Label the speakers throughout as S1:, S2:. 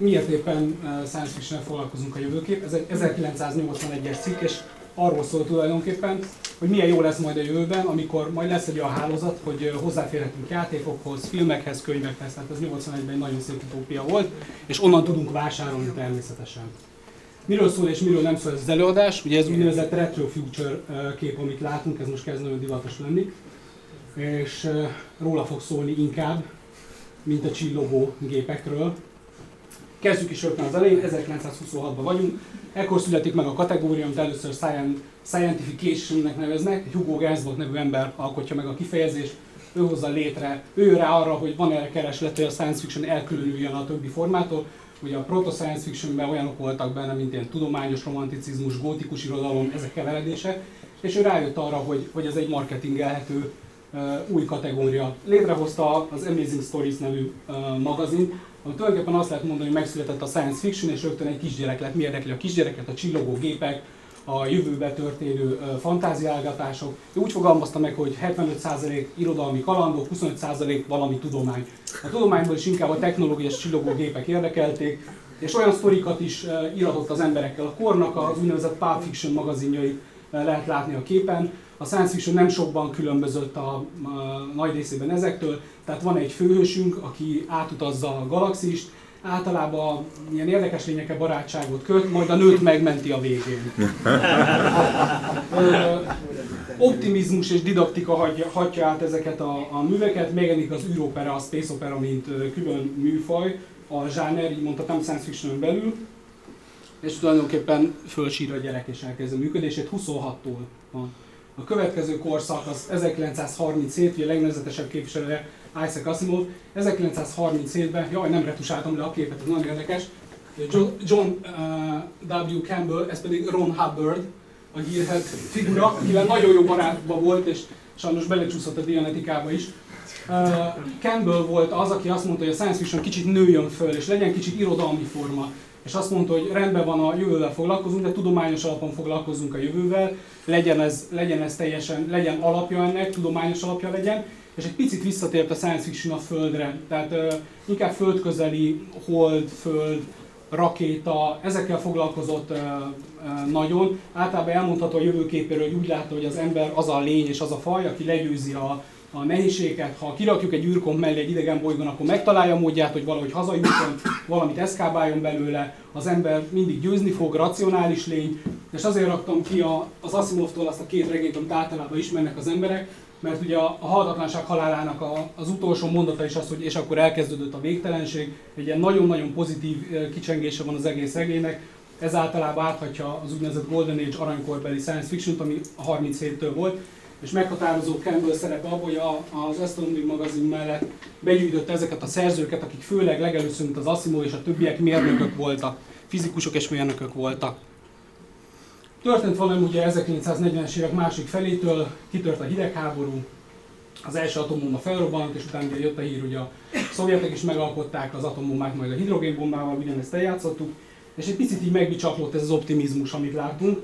S1: Miért éppen science fiction foglalkozunk a jövőkép? Ez egy 1981-es cikk, és arról szól tulajdonképpen, hogy milyen jó lesz majd a jövőben, amikor majd lesz egy olyan hálózat, hogy hozzáférhetünk játékokhoz, filmekhez, könyvekhez, tehát ez 81-ben egy nagyon szép utópia volt, és onnan tudunk vásárolni természetesen. Miről szól és miről nem szól ez az előadás? Ugye ez úgynevezett retro future kép, amit látunk, ez most kezd nagyon divatos lenni, és róla fog szólni inkább, mint a csillogó gépekről, Kezdjük is rögtön az elején, 1926-ban vagyunk. Ekkor születik meg a kategória, amit először scientification-nek neveznek. Hugo Gernsback nevű ember alkotja meg a kifejezést. Ő hozza létre, ő rá arra, hogy van erre kereslet, hogy a science fiction elkülönüljön a többi formától. Ugye a proto-science fictionben olyanok voltak benne, mint ilyen tudományos romanticizmus, gótikus irodalom, ezek keveredése. És ő rájött arra, hogy, hogy ez egy marketingelhető új kategória. Létrehozta az Amazing Stories nevű magazin, ami tulajdonképpen azt lehet mondani, hogy megszületett a science fiction, és rögtön egy kisgyerek lett. Mi érdekli a kisgyereket? A csillogó gépek, a jövőbe történő fantáziálgatások. Ő úgy fogalmazta meg, hogy 75% irodalmi kalandok, 25% valami tudomány. A tudományból is inkább a technológiás csillogó gépek érdekelték, és olyan sztorikat is iratott az emberekkel. A kornak az úgynevezett Pulp Fiction magazinjai lehet látni a képen. A science fiction nem sokban különbözött a, a nagy részében ezektől, tehát van egy főhősünk, aki átutazza a galaxist, általában ilyen érdekes lényekkel barátságot köt, majd a nőt megmenti a végén. Optimizmus és didaktika hagyja, hagyja át ezeket a, a műveket, megjelenik az űropera, a space opera, mint külön műfaj, a zsáner, így mondhatom, science fiction belül, és tulajdonképpen fölsír a gyerek és elkezd a működését 26-tól van. A következő korszak az 1937, ugye a legnevezetesebb képviselője Isaac Asimov. 1937-ben, jaj, nem retusáltam le a képet, ez nagyon érdekes. John uh, W. Campbell, ez pedig Ron Hubbard, a hírhet figura, akivel nagyon jó barátban volt, és sajnos belecsúszott a dianetikába is. Uh, Campbell volt az, aki azt mondta, hogy a science fiction kicsit nőjön föl, és legyen kicsit irodalmi forma és azt mondta, hogy rendben van a jövővel foglalkozunk, de tudományos alapon foglalkozunk a jövővel, legyen ez, legyen ez teljesen, legyen alapja ennek, tudományos alapja legyen, és egy picit visszatért a science fiction a Földre, tehát uh, inkább földközeli, hold, föld, rakéta, ezekkel foglalkozott uh, uh, nagyon. Általában elmondható a jövőképéről, hogy úgy látta, hogy az ember az a lény és az a faj, aki legyőzi a, a nehézségeket, ha kirakjuk egy űrkomp mellé egy idegen bolygón, akkor megtalálja módját, hogy valahogy hazajusson, valamit eszkábáljon belőle, az ember mindig győzni fog, racionális lény, és azért raktam ki a, az Asimovtól azt a két regényt, amit általában ismernek az emberek, mert ugye a, a halhatatlanság halálának a, az utolsó mondata is az, hogy és akkor elkezdődött a végtelenség, egy ilyen nagyon-nagyon pozitív kicsengése van az egész regénynek, ez általában áthatja az úgynevezett Golden Age aranykorbeli science fiction ami a 37-től volt, és meghatározó Campbell szerepe abban, hogy az Astronomy magazin mellett begyűjtött ezeket a szerzőket, akik főleg legelőször, mint az Asimov és a többiek mérnökök voltak, fizikusok és mérnökök voltak. Történt valami ugye 1940-es évek másik felétől, kitört a hidegháború, az első atombomba felrobbant, és utána jött a hír, hogy a szovjetek is megalkották az atombombát, majd a hidrogénbombával ugyanezt eljátszottuk, és egy picit így megbicsaklott ez az optimizmus, amit látunk,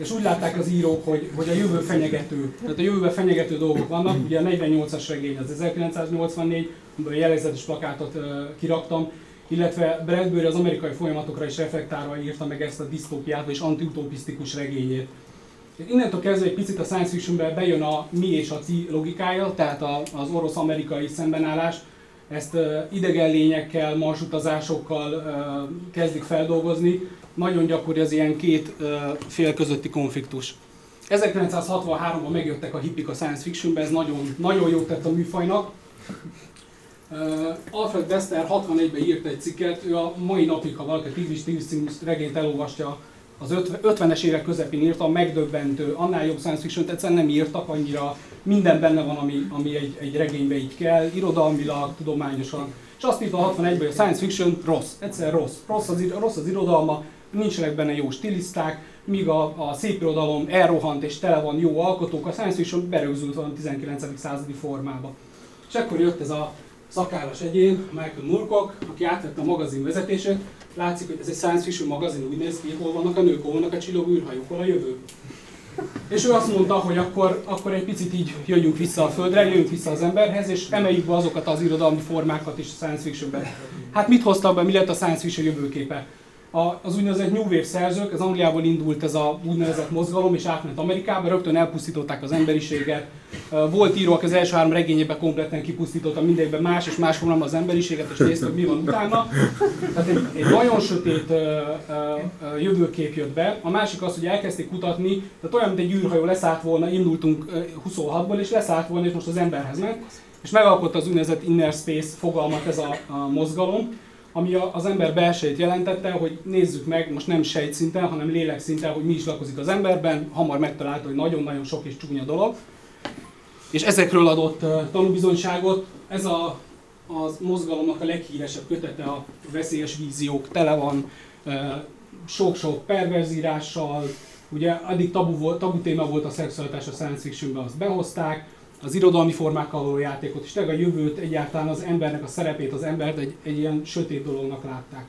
S1: és úgy látták az írók, hogy, hogy a jövő fenyegető, tehát a jövőben fenyegető dolgok vannak. Ugye a 48-as regény az 1984, amiben a jellegzetes plakátot uh, kiraktam, illetve Bradbury az amerikai folyamatokra is reflektálva írta meg ezt a disztópiát, és antiutopisztikus regényét. Innentől kezdve egy picit a science fictionbe bejön a mi és a ti logikája, tehát az orosz-amerikai szembenállás, ezt idegen lényekkel, marsutazásokkal kezdik feldolgozni. Nagyon gyakori az ilyen két fél közötti konfliktus. 1963-ban megjöttek a hippik a science fictionbe, ez nagyon, nagyon jót tett a műfajnak. Alfred Bester 64-ben írt egy cikket, ő a mai napig, ha valaki Tigris című regényt elolvasja, az 50-es évek közepén írta, megdöbbentő, annál jobb science fiction egyszerűen nem írtak annyira, minden benne van, ami, ami egy, egy regénybe így kell, irodalmilag, tudományosan. És azt írta a 61-ben, hogy a science fiction rossz, egyszer rossz. Rossz az, rossz az irodalma, nincsenek benne jó stiliszták, míg a, a szép irodalom elrohant és tele van jó alkotók, a science fiction berögzült van a 19. századi formába. És akkor jött ez a szakállas egyén, Michael Moorcock, aki átvette a magazin vezetését, látszik, hogy ez egy science fiction magazin, úgy néz ki, hol vannak a nők, hol vannak a csillogó űrhajók, hol a jövő. És ő azt mondta, hogy akkor, akkor egy picit így jöjjünk vissza a Földre, jöjjünk vissza az emberhez, és emeljük be azokat az irodalmi formákat is a science fictionben. Hát mit hoztak be, mi lett a science fiction jövőképe? Az úgynevezett New Wave szerzők, ez Angliából indult ez a úgynevezett mozgalom, és átment Amerikába, rögtön elpusztították az emberiséget. Volt író, aki az első három regényében kompletten kipusztította mindegyben más és más formában az emberiséget, és nézte, hogy mi van utána. Tehát egy, egy nagyon sötét jövőkép jött be. A másik az, hogy elkezdték kutatni, tehát olyan, mint egy űrhajó leszállt volna, indultunk uh, 26-ból, és leszállt volna, és most az emberhez ment, és megalkotta az úgynevezett inner space fogalmat ez a, a mozgalom, ami az ember belsejét jelentette, hogy nézzük meg, most nem sejtszinten, hanem lélekszinten, hogy mi is lakozik az emberben, hamar megtalálta, hogy nagyon-nagyon sok és csúnya dolog. És ezekről adott tanúbizonyságot, ez a, az mozgalomnak a leghíresebb kötete a veszélyes víziók, tele van sok-sok perverzírással, ugye addig tabu, volt, tabu téma volt a szexualitás a science fictionben, azt behozták, az irodalmi formákkal való játékot, és tényleg a jövőt, egyáltalán az embernek a szerepét, az embert egy, egy ilyen sötét dolognak látták.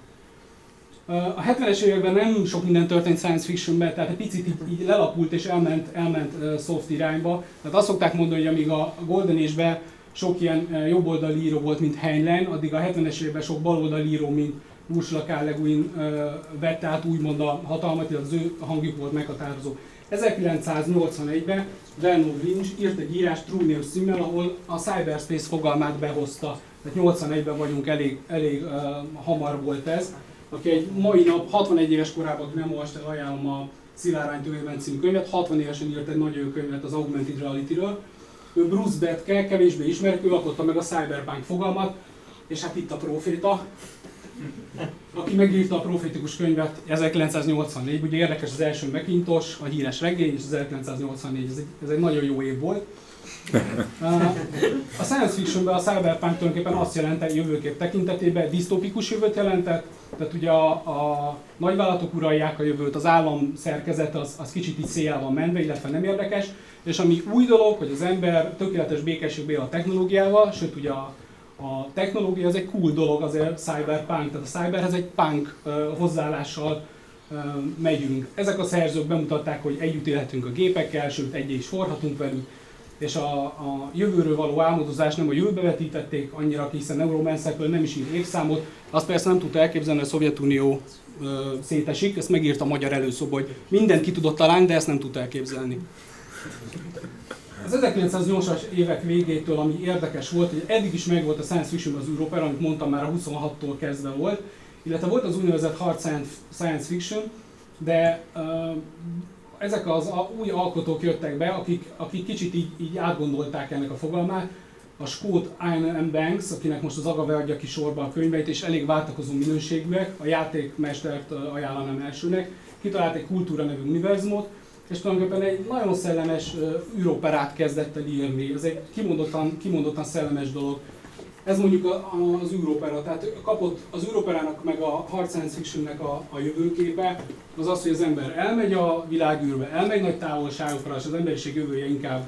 S1: A 70-es években nem sok minden történt science fictionben, tehát egy picit így, így lelapult és elment, elment soft irányba. Tehát azt szokták mondani, hogy amíg a Golden Age-ben sok ilyen jobboldali író volt, mint Heinlein, addig a 70-es években sok baloldali író, mint Ursula K. Le Guin vette át úgymond a hatalmat, illetve az ő hangjuk volt meghatározó. 1981-ben Vernon Lynch írt egy írás True News címmel, ahol a cyberspace fogalmát behozta. Tehát 81-ben vagyunk, elég, elég uh, hamar volt ez. Aki egy mai nap, 61 éves korában, nem olvasta, ajánlom a Szilárány Tövében című könyvet, 60 évesen írt egy nagyon könyvet az Augmented Reality-ről. Ő Bruce Betke, kevésbé ismerik, ő alkotta meg a cyberpunk fogalmat, és hát itt a proféta, aki megírta a profétikus könyvet 1984, ugye érdekes az első Macintosh, a híres regény, és az 1984, ez egy, ez egy nagyon jó év volt. A science fictionben a cyberpunk tulajdonképpen azt jelentett jövőkép tekintetében, disztópikus jövőt jelentett, tehát ugye a, a nagyvállalatok uralják a jövőt, az állam szerkezet az, az kicsit így széjjel van menve, illetve nem érdekes, és ami új dolog, hogy az ember tökéletes békességbe a technológiával, sőt ugye a a technológia az egy cool dolog, azért cyberpunk, tehát a cyberhez egy punk hozzáállással megyünk. Ezek a szerzők bemutatták, hogy együtt élhetünk a gépekkel, sőt egyé is forhatunk velük, és a, a jövőről való álmodozást nem a jövőbe vetítették annyira, hiszen Neuromancerről nem is ír évszámot, azt persze nem tudta elképzelni, a Szovjetunió uh, szétesik, ezt megírta a magyar előszoba, hogy mindent ki tudott találni, de ezt nem tudta elképzelni. Az 1980-as évek végétől, ami érdekes volt, hogy eddig is megvolt a science fiction az Európa, amit mondtam már a 26-tól kezdve volt, illetve volt az úgynevezett hard science fiction, de uh, ezek az a, új alkotók jöttek be, akik, akik kicsit így, így átgondolták ennek a fogalmát. A skót Ian M. Banks, akinek most az Agave adja ki sorba a könyveit, és elég váltakozó minőségűek, a játékmestert ajánlanám elsőnek, kitalált egy kultúra nevű univerzumot, és tulajdonképpen egy nagyon szellemes űroperát kezdett el írni. Ez egy kimondottan, kimondottan szellemes dolog. Ez mondjuk az űropera, tehát kapott az űroperának meg a hard science fictionnek a, a jövőképe, az az, hogy az ember elmegy a világűrbe, elmegy nagy távolságokra, és az emberiség jövője inkább,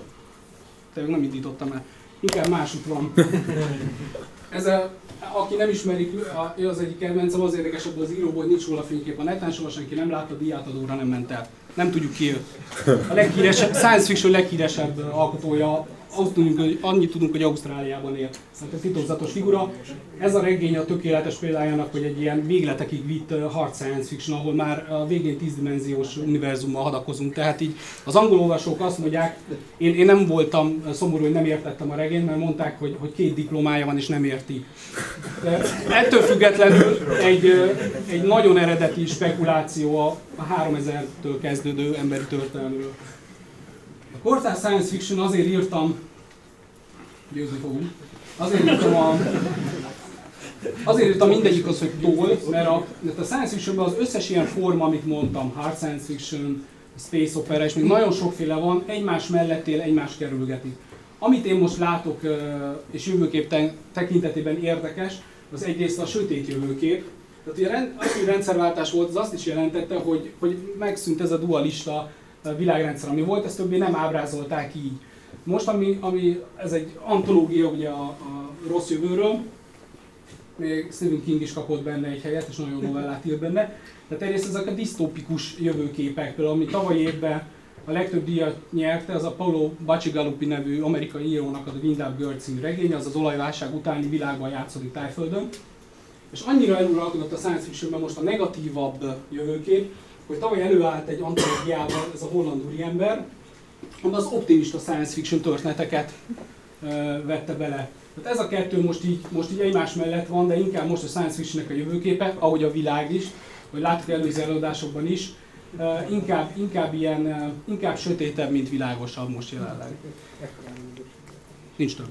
S1: te nem indítottam el, inkább másút van. Ez a, aki nem ismerik, az egyik kedvencem, az érdekesebb az íróból, hogy nincs róla fénykép a neten, soha senki nem látta, diátadóra nem ment el. Nem tudjuk ki ő. A leghíresebb, science fiction leghíresebb alkotója azt tudunk, hogy annyit tudunk, hogy Ausztráliában él. Tehát egy titokzatos figura. Ez a regény a tökéletes példájának, hogy egy ilyen végletekig vitt hard science fiction, ahol már a végén tízdimenziós univerzummal hadakozunk. Tehát így az angol olvasók azt mondják, én, én nem voltam szomorú, hogy nem értettem a regényt, mert mondták, hogy, hogy két diplomája van és nem érti. De ettől függetlenül egy, egy nagyon eredeti spekuláció a 3000-től kezdődő emberi történelmről. A kortárs science fiction azért írtam, győzni fogunk, azért írtam a, Azért írtam mindegyik az, hogy tól, mert a, mert a science fictionben az összes ilyen forma, amit mondtam, hard science fiction, space opera, és még nagyon sokféle van, egymás mellett él, egymás kerülgeti. Amit én most látok, és jövőkép tekintetében érdekes, az egyrészt a sötét jövőkép. Tehát ugye az, hogy rendszerváltás volt, az azt is jelentette, hogy, hogy megszűnt ez a dualista világrendszer, ami volt, ezt többé nem ábrázolták így. Most, ami, ami ez egy antológia ugye a, a rossz jövőről, még Stephen King is kapott benne egy helyet, és nagyon novellát írt benne. Tehát egyrészt ezek a disztópikus jövőképek, például ami tavaly évben a legtöbb díjat nyerte, az a Paulo Bacigalupi nevű amerikai írónak a The Wind Up Girl című regénye, az az olajválság utáni világban játszódik Tájföldön. És annyira eluralkodott a science fictionben most a negatívabb jövőkép, hogy tavaly előállt egy antológiával ez a holland úriember, amiben az optimista science fiction történeteket vette bele. Tehát ez a kettő most így, most így egymás mellett van, de inkább most a science fictionnek a jövőképe, ahogy a világ is, hogy láttuk előző előadásokban is, inkább, inkább ilyen, inkább sötétebb, mint világosabb most jelenleg. Nincs több.